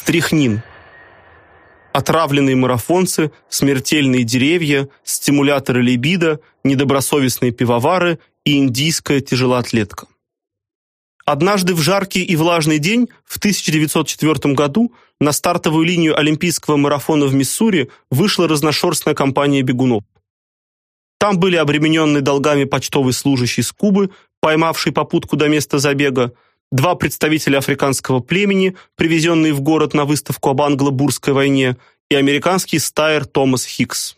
Стрихнин. Отравленные марафонцы, смертельные деревья, стимуляторы либидо, недобросовестные пивовары и индийская тяжелоатлетка. Однажды в жаркий и влажный день в 1904 году на стартовую линию олимпийского марафона в Миссури вышла разношерстная компания бегунов. Там были обремененный долгами почтовый служащий с Кубы, поймавший попутку до места забега, два представителя африканского племени, привезенные в город на выставку об англо-бурской войне, и американский стайер Томас Хикс.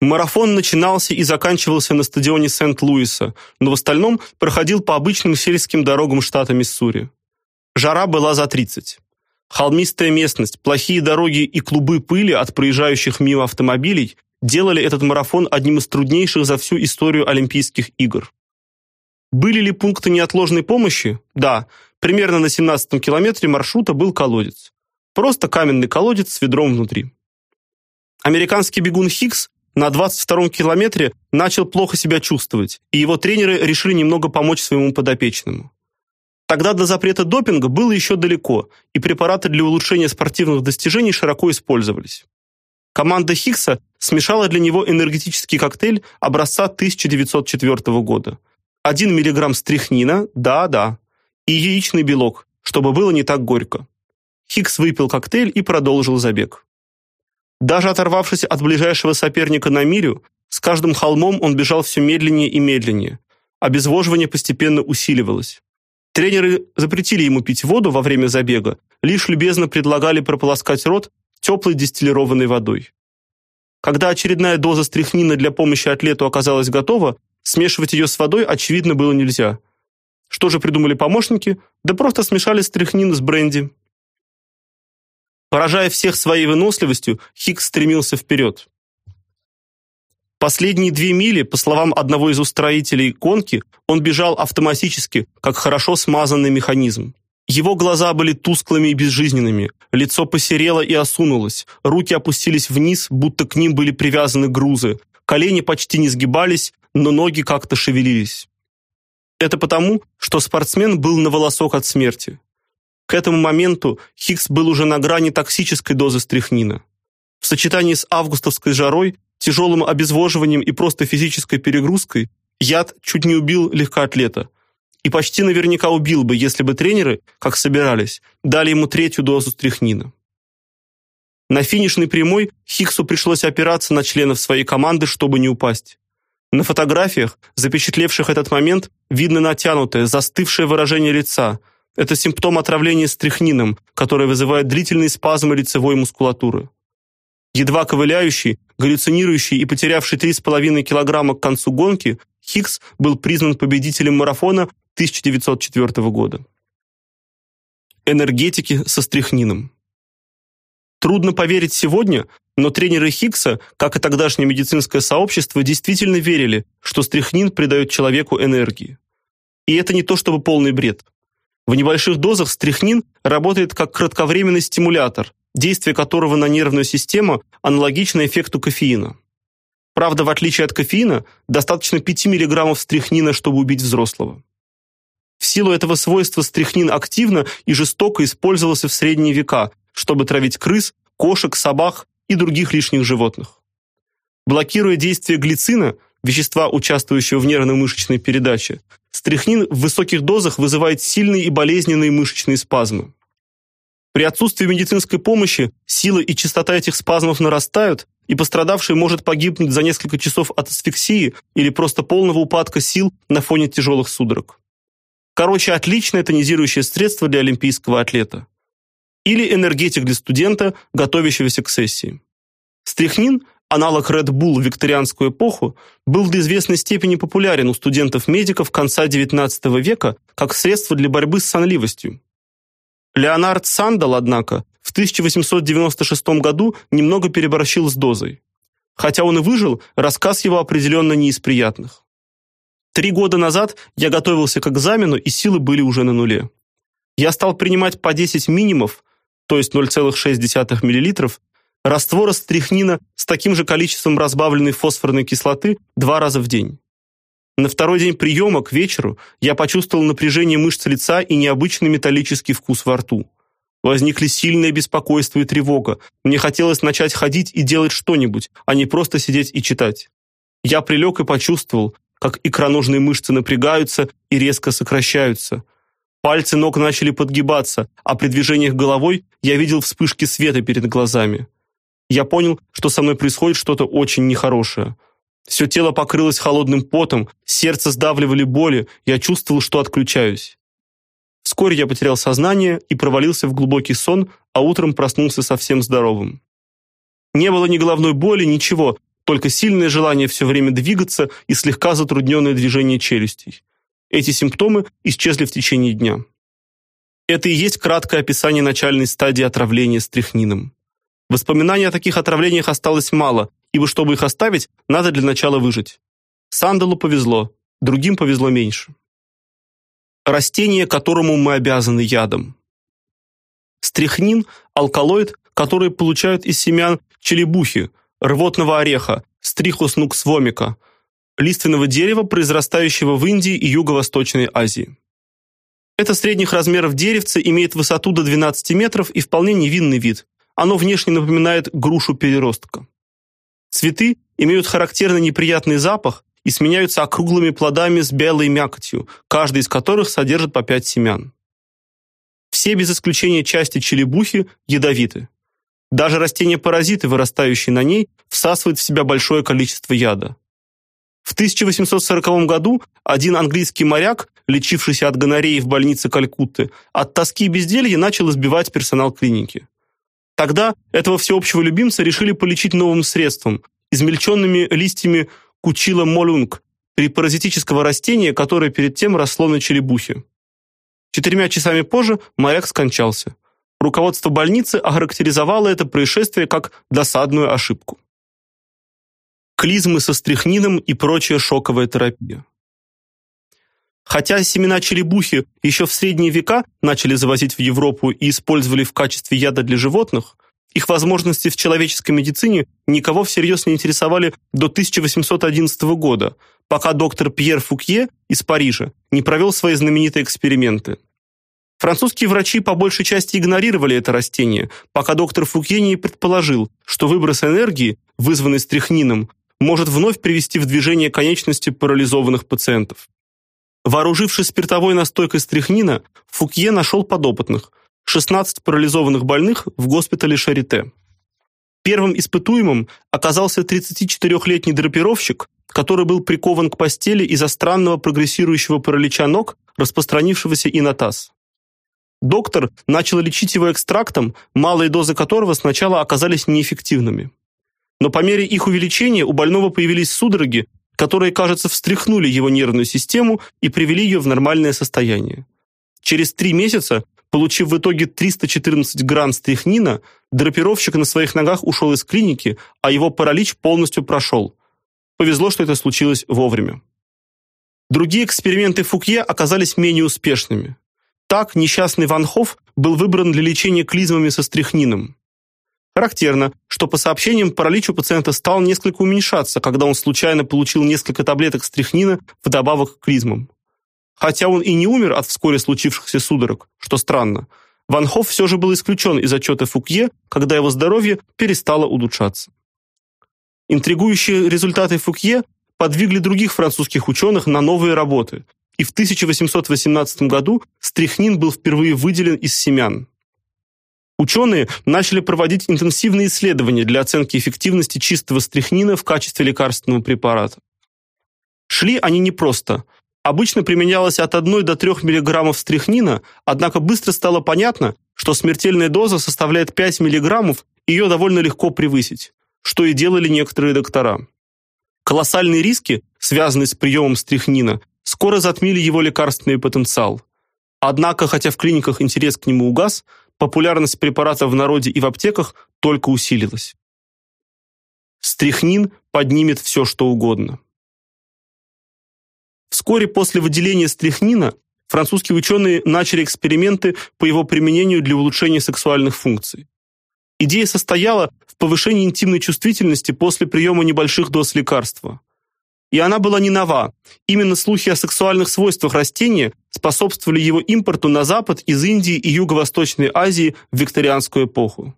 Марафон начинался и заканчивался на стадионе Сент-Луиса, но в остальном проходил по обычным сельским дорогам штата Миссури. Жара была за 30. Холмистая местность, плохие дороги и клубы пыли от проезжающих мимо автомобилей делали этот марафон одним из труднейших за всю историю Олимпийских игр. Были ли пункты неотложной помощи? Да, примерно на 17 километре маршрута был колодец. Просто каменный колодец с ведром внутри. Американский бегун Хикс на 22-м километре начал плохо себя чувствовать, и его тренеры решили немного помочь своему подопечному. Тогда до запрета допинга было еще далеко, и препараты для улучшения спортивных достижений широко использовались. Команда Хикса смешала для него энергетический коктейль образца 1904 года – 1 миллиграмм стрихнина, да-да, и яичный белок, чтобы было не так горько. Хикс выпил коктейль и продолжил забег. Даже оторвавшись от ближайшего соперника на милю, с каждым холмом он бежал все медленнее и медленнее. Обезвоживание постепенно усиливалось. Тренеры запретили ему пить воду во время забега, лишь любезно предлагали прополоскать рот теплой дистиллированной водой. Когда очередная доза стрихнина для помощи атлету оказалась готова, Смешивать ее с водой, очевидно, было нельзя. Что же придумали помощники? Да просто смешали стряхнин с бренди. Поражая всех своей выносливостью, Хикс стремился вперед. Последние две мили, по словам одного из устроителей гонки, он бежал автоматически, как хорошо смазанный механизм. Его глаза были тусклыми и безжизненными, лицо посерело и осунулось, руки опустились вниз, будто к ним были привязаны грузы, колени почти не сгибались, но ноги как-то шевелились. Это потому, что спортсмен был на волосок от смерти. К этому моменту Хикс был уже на грани токсической дозы стрихнина. В сочетании с августовской жарой, тяжелым обезвоживанием и просто физической перегрузкой яд чуть не убил легкоатлета. И почти наверняка убил бы, если бы тренеры, как собирались, дали ему третью дозу стрихнина. На финишной прямой Хиксу пришлось опираться на членов своей команды, чтобы не упасть. На фотографиях, запечатлевших этот момент, видно натянутое, застывшее выражение лица. Это симптом отравления стрихнином, которое вызывает длительные спазмы лицевой мускулатуры. Едва ковыляющий, галлюцинирующий и потерявший 3,5 килограмма к концу гонки, Хикс был признан победителем марафона 1904 года. Энергетики со стрихнином. Трудно поверить сегодня, но тренеры Хиггса, как и тогдашнее медицинское сообщество, действительно верили, что стрихнин придает человеку энергии. И это не то чтобы полный бред. В небольших дозах стрихнин работает как кратковременный стимулятор, действие которого на нервную систему аналогично эффекту кофеина. Правда, в отличие от кофеина, достаточно 5 мг стрихнина, чтобы убить взрослого. В силу этого свойства стрихнин активно и жестоко использовался в средние века, чтобы травить крыс, кошек, собак и других лишних животных. Блокируя действие глицина, вещества, участвующего в нервно-мышечной передаче, стрихнин в высоких дозах вызывает сильные и болезненные мышечные спазмы. При отсутствии медицинской помощи сила и частота этих спазмов нарастают, и пострадавший может погибнуть за несколько часов от асфиксии или просто полного упадка сил на фоне тяжелых судорог. Короче, отличное тонизирующее средство для олимпийского атлета или энергетик для студента, готовящегося к сессии. Стрихнин, аналог Red Bull в викторианскую эпоху, был до известной степени популярен у студентов-медиков конца XIX века как средство для борьбы с сонливостью. Леонард Сандал, однако, в 1896 году немного переборщил с дозой. Хотя он и выжил, рассказ его определенно не из приятных. Три года назад я готовился к экзамену, и силы были уже на нуле. Я стал принимать по 10 минимов, то есть 0,6 мл, раствора стрихнина с таким же количеством разбавленной фосфорной кислоты два раза в день. На второй день приема к вечеру я почувствовал напряжение мышц лица и необычный металлический вкус во рту. Возникли сильное беспокойство и тревога. Мне хотелось начать ходить и делать что-нибудь, а не просто сидеть и читать. Я прилег и почувствовал, как икроножные мышцы напрягаются и резко сокращаются. Пальцы ног начали подгибаться, а при движениях головой я видел вспышки света перед глазами. Я понял, что со мной происходит что-то очень нехорошее. Все тело покрылось холодным потом, сердце сдавливали боли, я чувствовал, что отключаюсь. Вскоре я потерял сознание и провалился в глубокий сон, а утром проснулся совсем здоровым. Не было ни головной боли, ничего, только сильное желание все время двигаться и слегка затрудненное движение челюстей. Эти симптомы исчезли в течение дня. Это и есть краткое описание начальной стадии отравления стрихнином. Воспоминаний о таких отравлениях осталось мало, ибо чтобы их оставить, надо для начала выжить. Сандалу повезло, другим повезло меньше. Растение, которому мы обязаны ядом. Стрихнин алкалоид, который получают из семян челебухи, рвотного ореха, стрихус нукс вомика, лиственного дерева, произрастающего в Индии и Юго-Восточной Азии. Это средних размеров деревце имеет высоту до 12 метров и вполне невинный вид. Оно внешне напоминает грушу-переростка. Цветы имеют характерный неприятный запах и сменяются округлыми плодами с белой мякотью, каждый из которых содержит по 5 семян. Все без исключения части челебухи ядовиты. Даже растения-паразиты, вырастающие на ней, всасывают в себя большое количество яда. В 1840 году один английский моряк, лечившийся от гонореи в больнице Калькутты, от тоски и безделья начал избивать персонал клиники. Тогда этого всеобщего любимца решили полечить новым средством измельченными листьями кучила молюнг, паразитического растения, которое перед тем росло на черепухе. Четырьмя часами позже моряк скончался. Руководство больницы охарактеризовало это происшествие как досадную ошибку клизмы со стрихнином и прочая шоковая терапия. Хотя семена черепухи еще в средние века начали завозить в Европу и использовали в качестве яда для животных, их возможности в человеческой медицине никого всерьез не интересовали до 1811 года, пока доктор Пьер Фукье из Парижа не провел свои знаменитые эксперименты. Французские врачи по большей части игнорировали это растение, пока доктор Фукье не предположил, что выброс энергии, вызванный стрихнином, может вновь привести в движение конечности парализованных пациентов. Вооружившись спиртовой настойкой стрихнина, Фукье нашел подопытных 16 парализованных больных в госпитале Шарите. Первым испытуемым оказался 34-летний драпировщик, который был прикован к постели из-за странного прогрессирующего паралича ног, распространившегося и на таз. Доктор начал лечить его экстрактом, малые дозы которого сначала оказались неэффективными. Но по мере их увеличения у больного появились судороги, которые, кажется, встряхнули его нервную систему и привели ее в нормальное состояние. Через три месяца, получив в итоге 314 грамм стрихнина, драпировщик на своих ногах ушел из клиники, а его паралич полностью прошел. Повезло, что это случилось вовремя. Другие эксперименты Фукье оказались менее успешными. Так несчастный Ван Хофф был выбран для лечения клизмами со стрихнином. Характерно, что по сообщениям паралич у пациента стал несколько уменьшаться, когда он случайно получил несколько таблеток стрихнина вдобавок к клизмам. Хотя он и не умер от вскоре случившихся судорог, что странно, Ван Хофф все же был исключен из отчета Фукье, когда его здоровье перестало улучшаться. Интригующие результаты Фукье подвигли других французских ученых на новые работы, и в 1818 году стрихнин был впервые выделен из семян. Ученые начали проводить интенсивные исследования для оценки эффективности чистого стрихнина в качестве лекарственного препарата. Шли они непросто. Обычно применялось от 1 до 3 мг стрихнина, однако быстро стало понятно, что смертельная доза составляет 5 мг, ее довольно легко превысить, что и делали некоторые доктора. Колоссальные риски, связанные с приемом стрихнина, скоро затмили его лекарственный потенциал. Однако, хотя в клиниках интерес к нему угас, популярность препарата в народе и в аптеках только усилилась. Стрихнин поднимет все, что угодно. Вскоре после выделения стрихнина французские ученые начали эксперименты по его применению для улучшения сексуальных функций. Идея состояла в повышении интимной чувствительности после приема небольших доз лекарства. И она была не нова. Именно слухи о сексуальных свойствах растения способствовали его импорту на запад из Индии и Юго-Восточной Азии в викторианскую эпоху.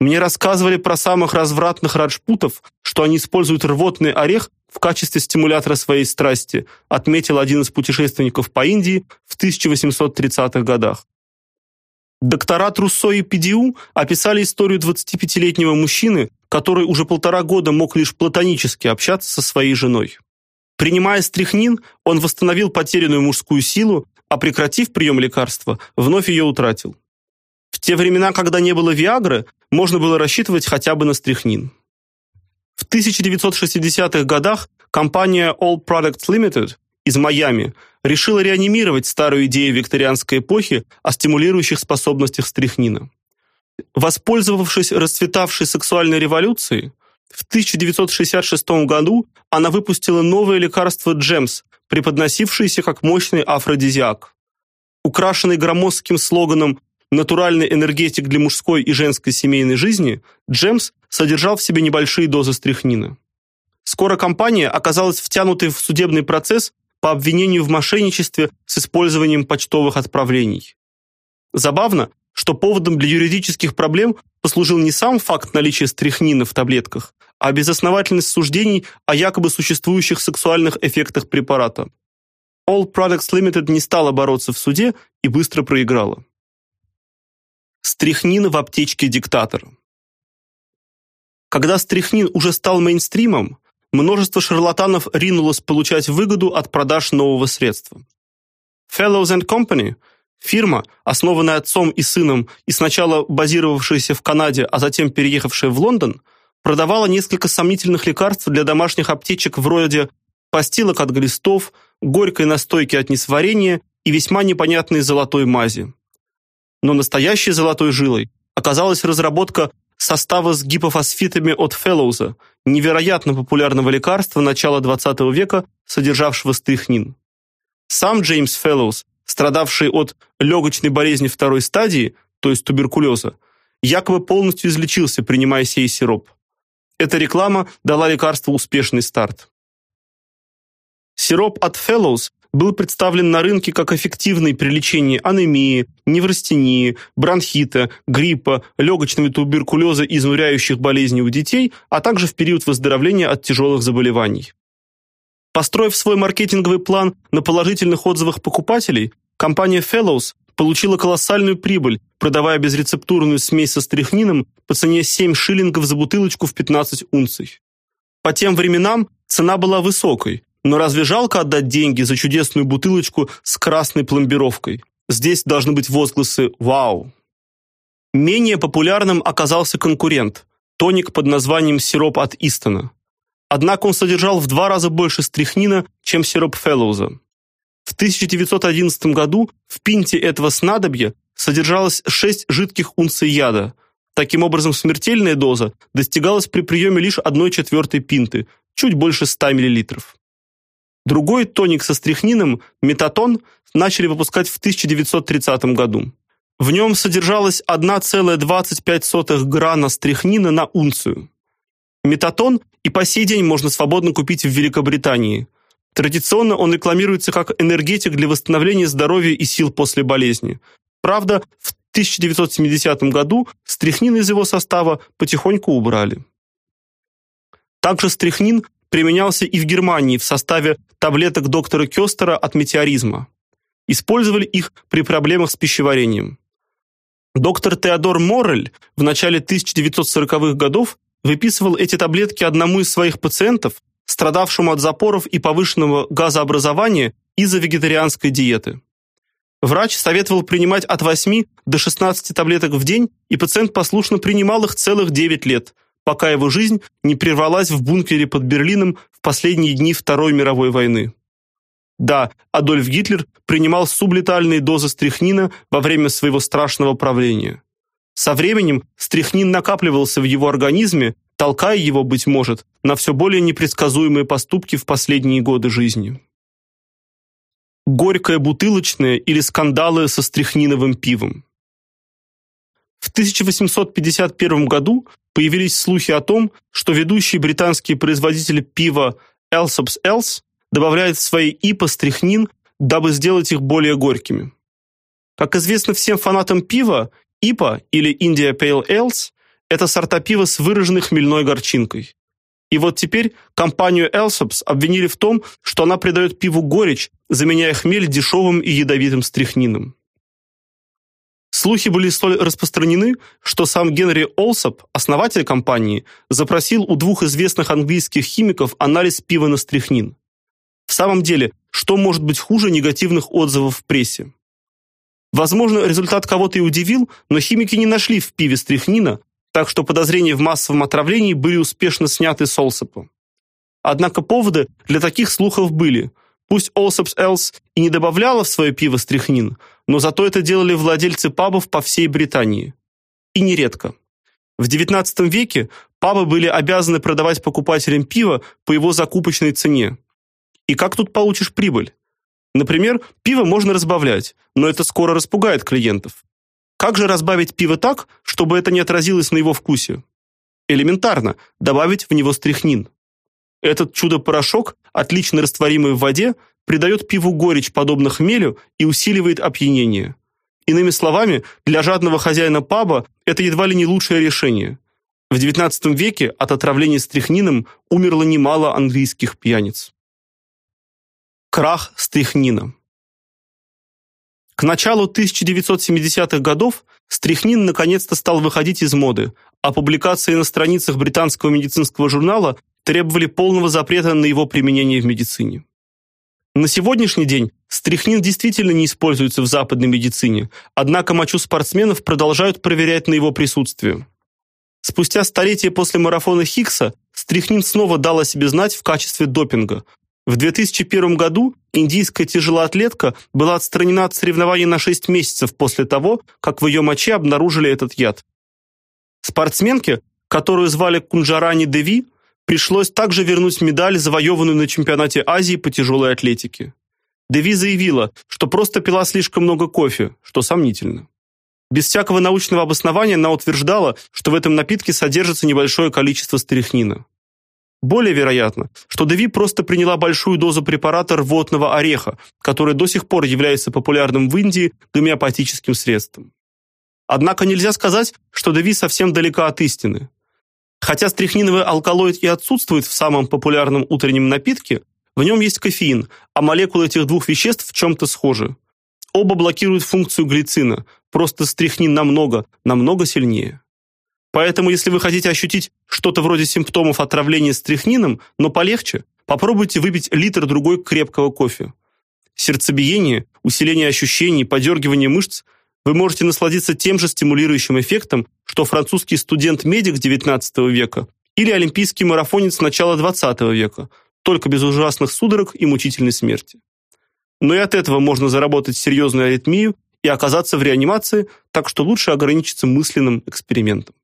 Мне рассказывали про самых развратных раджпутов, что они используют рвотный орех в качестве стимулятора своей страсти, отметил один из путешественников по Индии в 1830-х годах. Доктора Труссо и Педиу описали историю 25-летнего мужчины, который уже полтора года мог лишь платонически общаться со своей женой. Принимая стрихнин, он восстановил потерянную мужскую силу, а прекратив прием лекарства, вновь ее утратил. В те времена, когда не было Виагры, можно было рассчитывать хотя бы на стрихнин. В 1960-х годах компания All Products Limited из Майами решила реанимировать старую идею викторианской эпохи о стимулирующих способностях стрихнина. Воспользовавшись расцветавшей сексуальной революцией, в 1966 году она выпустила новое лекарство Джемс, преподносившееся как мощный афродизиак. Украшенный громоздким слоганом натуральный энергетик для мужской и женской семейной жизни, Джемс содержал в себе небольшие дозы стрихнина. Скоро компания оказалась втянутой в судебный процесс по обвинению в мошенничестве с использованием почтовых отправлений. Забавно, что поводом для юридических проблем послужил не сам факт наличия стрихнина в таблетках, а безосновательность суждений о якобы существующих сексуальных эффектах препарата. All Products Limited не стала бороться в суде и быстро проиграла. Стрихнин в аптечке диктатора. Когда стрихнин уже стал мейнстримом, множество шарлатанов ринулось получать выгоду от продаж нового средства. Fellows and Company, фирма, основанная отцом и сыном и сначала базировавшаяся в Канаде, а затем переехавшая в Лондон, продавала несколько сомнительных лекарств для домашних аптечек вроде постилок от глистов, горькой настойки от несварения и весьма непонятной золотой мази но настоящей золотой жилой оказалась разработка состава с гипофосфитами от Феллоуза, невероятно популярного лекарства начала XX века, содержавшего стрихнин. Сам Джеймс Феллоуз, страдавший от легочной болезни второй стадии, то есть туберкулеза, якобы полностью излечился, принимая сей сироп. Эта реклама дала лекарству успешный старт. Сироп от Феллоуз был представлен на рынке как эффективный при лечении анемии, неврастении, бронхита, гриппа, легочного туберкулеза и изнуряющих болезней у детей, а также в период выздоровления от тяжелых заболеваний. Построив свой маркетинговый план на положительных отзывах покупателей, компания Fellows получила колоссальную прибыль, продавая безрецептурную смесь со стрихнином по цене 7 шиллингов за бутылочку в 15 унций. По тем временам цена была высокой, но разве жалко отдать деньги за чудесную бутылочку с красной пломбировкой? Здесь должны быть возгласы «Вау!». Менее популярным оказался конкурент – тоник под названием сироп от Истона. Однако он содержал в два раза больше стрихнина, чем сироп Феллоуза. В 1911 году в пинте этого снадобья содержалось 6 жидких унций яда. Таким образом, смертельная доза достигалась при приеме лишь 1/4 пинты, чуть больше 100 мл. Другой тоник со стрихнином, метатон, начали выпускать в 1930 году. В нем содержалось 1,25 грана стрихнина на унцию. Метатон и по сей день можно свободно купить в Великобритании. Традиционно он рекламируется как энергетик для восстановления здоровья и сил после болезни. Правда, в 1970 году стрихнин из его состава потихоньку убрали. Также стрихнин применялся и в Германии в составе таблеток доктора Кёстера от метеоризма. Использовали их при проблемах с пищеварением. Доктор Теодор Моррель в начале 1940-х годов выписывал эти таблетки одному из своих пациентов, страдавшему от запоров и повышенного газообразования из-за вегетарианской диеты. Врач советовал принимать от 8 до 16 таблеток в день, и пациент послушно принимал их целых 9 лет – пока его жизнь не прервалась в бункере под Берлином в последние дни Второй мировой войны. Да, Адольф Гитлер принимал сублетальные дозы стрихнина во время своего страшного правления. Со временем стрихнин накапливался в его организме, толкая его, быть может, на все более непредсказуемые поступки в последние годы жизни. Горькое бутылочное или скандалы со стрихниновым пивом. В 1851 году появились слухи о том, что ведущий британский производитель пива Elsop's Els добавляет в свои ипа стрихнин, дабы сделать их более горькими. Как известно всем фанатам пива, ипа или India Pale Ales это сорта пива с выраженной хмельной горчинкой. И вот теперь компанию Elsop's обвинили в том, что она придает пиву горечь, заменяя хмель дешевым и ядовитым стрихнином. Слухи были столь распространены, что сам Генри Олсоп, основатель компании, запросил у двух известных английских химиков анализ пива на стрихнин. В самом деле, что может быть хуже негативных отзывов в прессе? Возможно, результат кого-то и удивил, но химики не нашли в пиве стрихнина, так что подозрения в массовом отравлении были успешно сняты с Олсопа. Однако поводы для таких слухов были. Пусть Олсопс Элс и не добавляла в свое пиво стрихнин, но зато это делали владельцы пабов по всей Британии. И нередко. В XIX веке пабы были обязаны продавать покупателям пиво по его закупочной цене. И как тут получишь прибыль? Например, пиво можно разбавлять, но это скоро распугает клиентов. Как же разбавить пиво так, чтобы это не отразилось на его вкусе? Элементарно добавить в него стрихнин. Этот чудо-порошок, отлично растворимый в воде, придает пиву горечь подобно хмелю и усиливает опьянение. Иными словами, для жадного хозяина паба это едва ли не лучшее решение. В XIX веке от отравления стрихнином умерло немало английских пьяниц. Крах стрихнина. К началу 1970-х годов стрихнин наконец-то стал выходить из моды, а публикации на страницах британского медицинского журнала требовали полного запрета на его применение в медицине. На сегодняшний день стрихнин действительно не используется в западной медицине, однако мочу спортсменов продолжают проверять на его присутствие. Спустя столетия после марафона Хиггса стрихнин снова дал о себе знать в качестве допинга, в 2001 году индийская тяжелоатлетка была отстранена от соревнований на 6 месяцев после того, как в ее моче обнаружили этот яд. Спортсменке, которую звали Кунджарани Деви, пришлось также вернуть медаль, завоеванную на чемпионате Азии по тяжелой атлетике. Деви заявила, что просто пила слишком много кофе, что сомнительно. Без всякого научного обоснования она утверждала, что в этом напитке содержится небольшое количество стрихнина. Более вероятно, что Деви просто приняла большую дозу препарата рвотного ореха, который до сих пор является популярным в Индии гомеопатическим средством. Однако нельзя сказать, что Деви совсем далека от истины. Хотя стрихниновый алкалоид и отсутствует в самом популярном утреннем напитке, в нем есть кофеин, а молекулы этих двух веществ в чем то схожи. Оба блокируют функцию глицина, просто стрихнин намного, намного сильнее. Поэтому, если вы хотите ощутить что-то вроде симптомов отравления стрихнином, но полегче, попробуйте выпить литр другой крепкого кофе. Сердцебиение, усиление ощущений, подергивание мышц вы можете насладиться тем же стимулирующим эффектом, что французский студент-медик XIX века или олимпийский марафонец начала XX века, только без ужасных судорог и мучительной смерти. Но и от этого можно заработать серьезную аритмию и оказаться в реанимации, так что лучше ограничиться мысленным экспериментом.